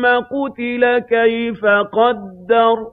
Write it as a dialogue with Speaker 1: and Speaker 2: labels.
Speaker 1: ثُمَّ قُتِلَ كَيْفَ قَدَّرَ